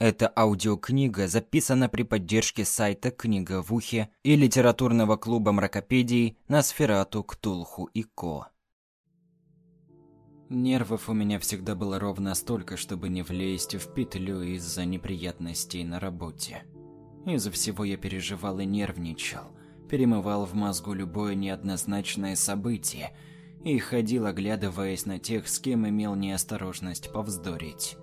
Эта аудиокнига записана при поддержке сайта «Книга в ухе» и литературного клуба мракопедий на Сферату, Ктулху и Ко. Нервов у меня всегда было ровно столько, чтобы не влезть в петлю из-за неприятностей на работе. Из-за всего я переживал и нервничал, перемывал в мозгу любое неоднозначное событие и ходил, оглядываясь на тех, с кем имел неосторожность повздорить.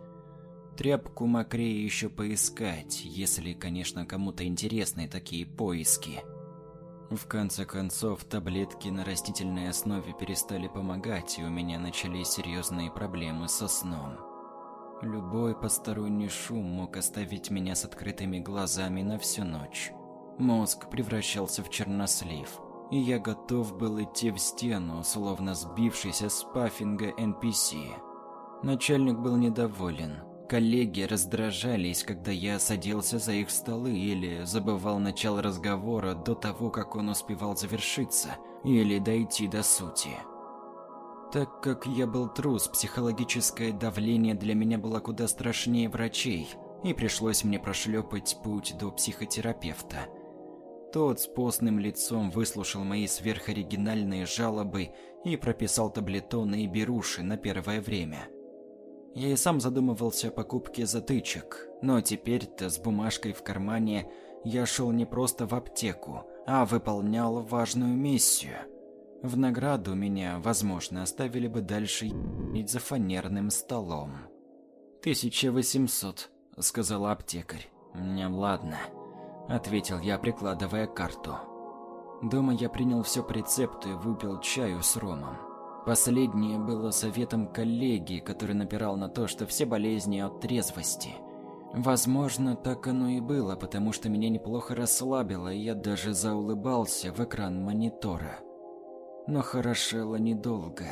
Тряпку мокрее еще поискать, если, конечно, кому-то интересны такие поиски. В конце концов, таблетки на растительной основе перестали помогать, и у меня начались серьезные проблемы со сном. Любой посторонний шум мог оставить меня с открытыми глазами на всю ночь. Мозг превращался в чернослив, и я готов был идти в стену, словно сбившийся с паффинга NPC. Начальник был недоволен, Коллеги раздражались, когда я садился за их столы или забывал начало разговора до того, как он успевал завершиться, или дойти до сути. Так как я был трус, психологическое давление для меня было куда страшнее врачей, и пришлось мне прошлепать путь до психотерапевта. Тот с постным лицом выслушал мои сверхоригинальные жалобы и прописал таблетоны и беруши на первое время – я и сам задумывался о покупке затычек, но теперь-то с бумажкой в кармане я шел не просто в аптеку, а выполнял важную миссию. В награду меня, возможно, оставили бы дальше ебать за фанерным столом. «Тысяча восемьсот», — сказала аптекарь. «Не, ладно», — ответил я, прикладывая карту. Дома я принял все по рецепту и выпил чаю с ромом. Последнее было советом коллеги, который напирал на то, что все болезни от трезвости. Возможно, так оно и было, потому что меня неплохо расслабило, и я даже заулыбался в экран монитора. Но хорошело недолго.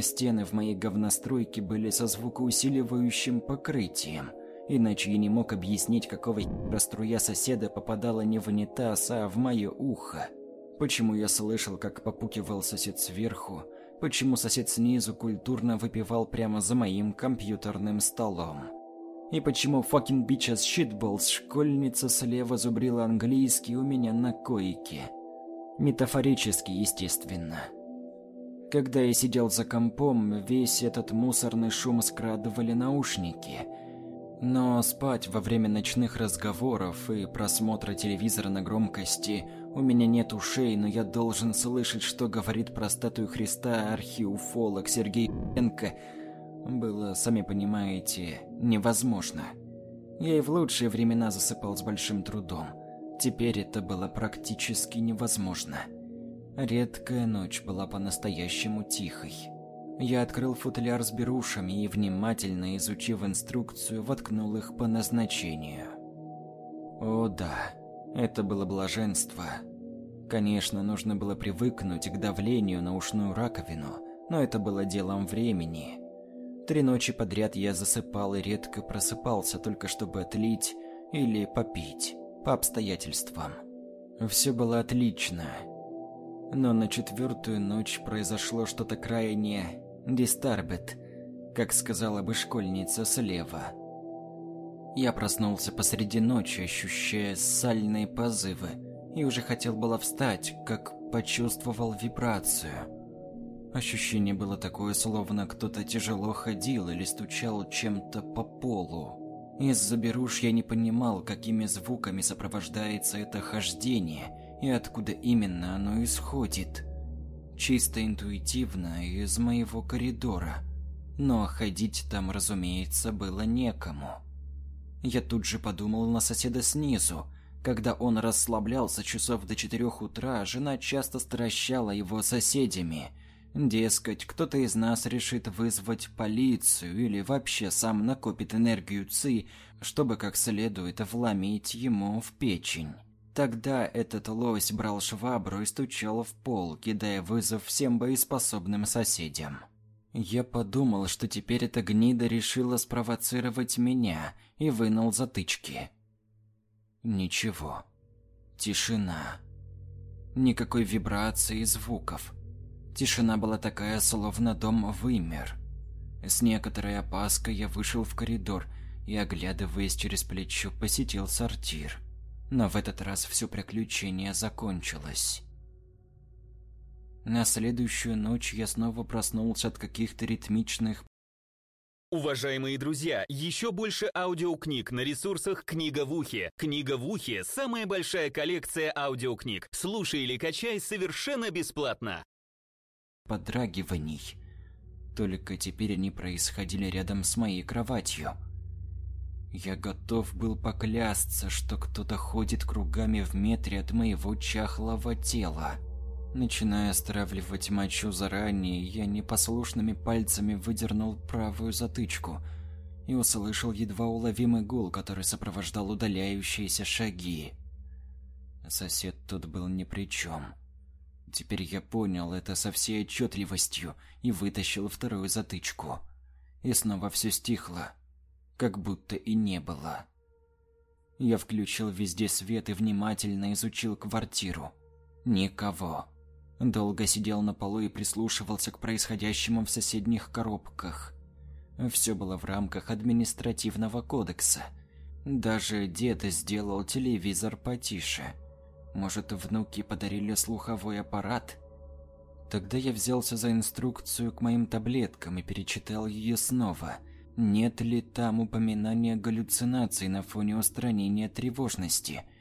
Стены в моей говностройке были со звукоусиливающим покрытием, иначе я не мог объяснить, какого струя соседа попадала не в унитаз, а в мое ухо. Почему я слышал, как попукивал сосед сверху, почему сосед снизу культурно выпивал прямо за моим компьютерным столом. И почему fucking bitches shitballs школьница слева зубрила английский у меня на койке. Метафорически, естественно. Когда я сидел за компом, весь этот мусорный шум скрадывали наушники. Но спать во время ночных разговоров и просмотра телевизора на громкости у меня нет ушей, но я должен слышать, что говорит про статую Христа архиуфолог Сергей Пенко. Было, сами понимаете, невозможно. Я и в лучшие времена засыпал с большим трудом. Теперь это было практически невозможно. Редкая ночь была по-настоящему тихой. Я открыл футляр с берушами и, внимательно изучив инструкцию, воткнул их по назначению. О да, это было блаженство. Конечно, нужно было привыкнуть к давлению на ушную раковину, но это было делом времени. Три ночи подряд я засыпал и редко просыпался, только чтобы отлить или попить, по обстоятельствам. Все было отлично. Но на четвертую ночь произошло что-то крайне «дистарбет», как сказала бы школьница слева. Я проснулся посреди ночи, ощущая сальные позывы, и уже хотел было встать, как почувствовал вибрацию. Ощущение было такое, словно кто-то тяжело ходил или стучал чем-то по полу. Из-за беруш я не понимал, какими звуками сопровождается это хождение и откуда именно оно исходит. Чисто интуитивно из моего коридора. Но ходить там, разумеется, было некому. Я тут же подумал на соседа снизу. Когда он расслаблялся часов до четырех утра, жена часто стращала его соседями. Дескать, кто-то из нас решит вызвать полицию или вообще сам накопит энергию ЦИ, чтобы как следует вломить ему в печень. Тогда этот лось брал швабру и стучал в пол, кидая вызов всем боеспособным соседям. Я подумал, что теперь эта гнида решила спровоцировать меня и вынул затычки. Ничего. Тишина. Никакой вибрации и звуков. Тишина была такая, словно дом вымер. С некоторой опаской я вышел в коридор и, оглядываясь через плечо, посетил сортир. Но в этот раз все приключение закончилось. На следующую ночь я снова проснулся от каких-то ритмичных Уважаемые друзья, еще больше аудиокниг на ресурсах «Книга в ухе». «Книга в ухе» — самая большая коллекция аудиокниг. Слушай или качай совершенно бесплатно. подрагиваний. Только теперь они происходили рядом с моей кроватью. Я готов был поклясться, что кто-то ходит кругами в метре от моего чахлого тела. Начиная стравливать мочу заранее, я непослушными пальцами выдернул правую затычку и услышал едва уловимый гул, который сопровождал удаляющиеся шаги. Сосед тут был ни при чем. Теперь я понял это со всей отчетливостью и вытащил вторую затычку. И снова все стихло, как будто и не было. Я включил везде свет и внимательно изучил квартиру. Никого. Долго сидел на полу и прислушивался к происходящему в соседних коробках. Все было в рамках административного кодекса. Даже дед сделал телевизор потише. Может, внуки подарили слуховой аппарат? Тогда я взялся за инструкцию к моим таблеткам и перечитал ее снова. Нет ли там упоминания галлюцинаций на фоне устранения тревожности –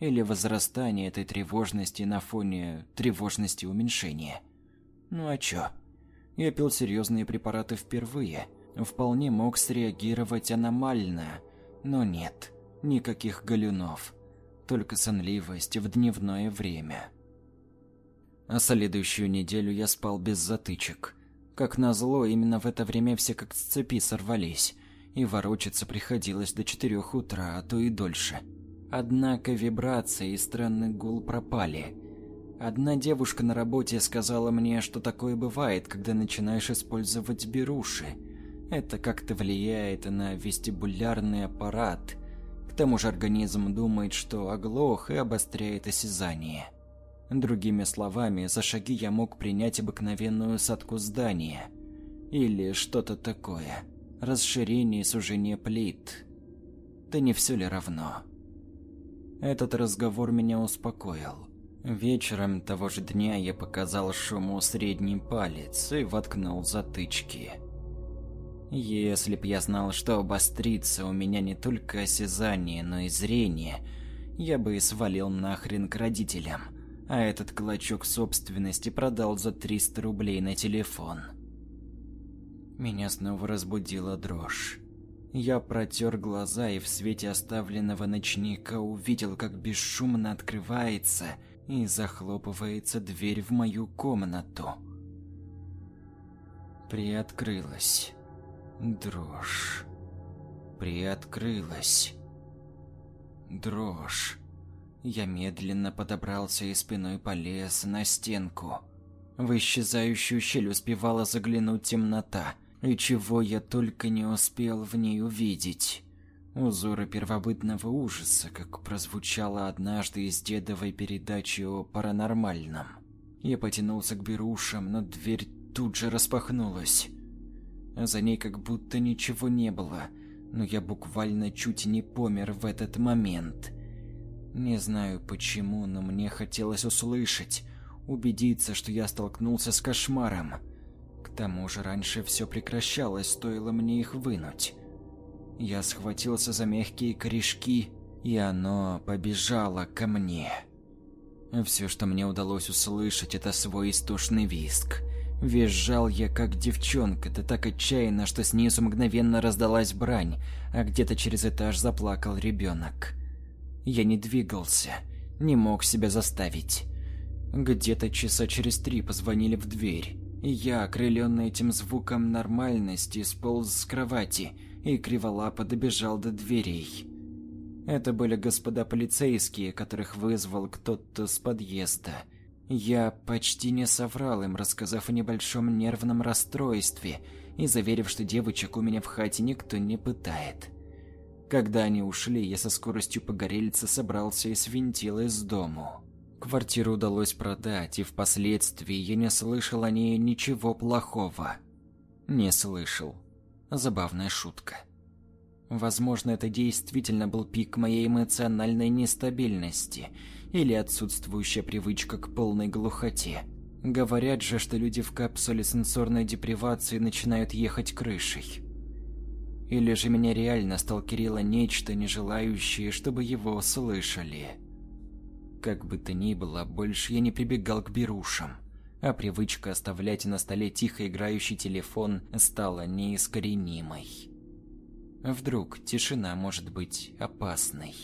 или возрастание этой тревожности на фоне тревожности уменьшения. Ну а чё? Я пил серьезные препараты впервые. Вполне мог среагировать аномально. Но нет, никаких галюнов. Только сонливость в дневное время. А следующую неделю я спал без затычек. Как назло, именно в это время все как с цепи сорвались. И ворочаться приходилось до четырех утра, а то и дольше. Однако вибрации и странный гул пропали. Одна девушка на работе сказала мне, что такое бывает, когда начинаешь использовать беруши. Это как-то влияет на вестибулярный аппарат. К тому же организм думает, что оглох и обостряет осязание. Другими словами, за шаги я мог принять обыкновенную садку здания. Или что-то такое. Расширение и сужение плит. Да не все ли равно? Этот разговор меня успокоил. Вечером того же дня я показал Шуму средний палец и воткнул затычки. Если б я знал, что обострится у меня не только осязание, но и зрение, я бы и свалил нахрен к родителям, а этот клочок собственности продал за 300 рублей на телефон. Меня снова разбудила дрожь. Я протер глаза и в свете оставленного ночника увидел, как бесшумно открывается и захлопывается дверь в мою комнату. Приоткрылась. Дрожь. Приоткрылась. Дрожь. Я медленно подобрался и спиной полез на стенку. В исчезающую щель успевала заглянуть темнота – и чего я только не успел в ней увидеть. Узоры первобытного ужаса, как прозвучало однажды из дедовой передачи о паранормальном. Я потянулся к берушам, но дверь тут же распахнулась. А за ней как будто ничего не было, но я буквально чуть не помер в этот момент. Не знаю почему, но мне хотелось услышать, убедиться, что я столкнулся с кошмаром тому же раньше все прекращалось, стоило мне их вынуть. Я схватился за мягкие корешки, и оно побежало ко мне. Все, что мне удалось услышать, это свой истошный визг. Визжал я как девчонка, да так отчаянно, что снизу мгновенно раздалась брань, а где-то через этаж заплакал ребенок. Я не двигался, не мог себя заставить. Где-то часа через три позвонили в дверь. Я, окрыленный этим звуком нормальности, сполз с кровати и криволапо добежал до дверей. Это были господа полицейские, которых вызвал кто-то с подъезда. Я почти не соврал им, рассказав о небольшом нервном расстройстве и заверив, что девочек у меня в хате никто не пытает. Когда они ушли, я со скоростью погорельца собрался и свинтил из дому. Квартиру удалось продать, и впоследствии я не слышал о ней ничего плохого. Не слышал. Забавная шутка. Возможно, это действительно был пик моей эмоциональной нестабильности или отсутствующая привычка к полной глухоте. Говорят же, что люди в капсуле сенсорной депривации начинают ехать крышей. Или же меня реально сталкерило нечто, не желающее, чтобы его слышали. Как бы то ни было, больше я не прибегал к берушам, а привычка оставлять на столе тихо играющий телефон стала неискоренимой. Вдруг тишина может быть опасной.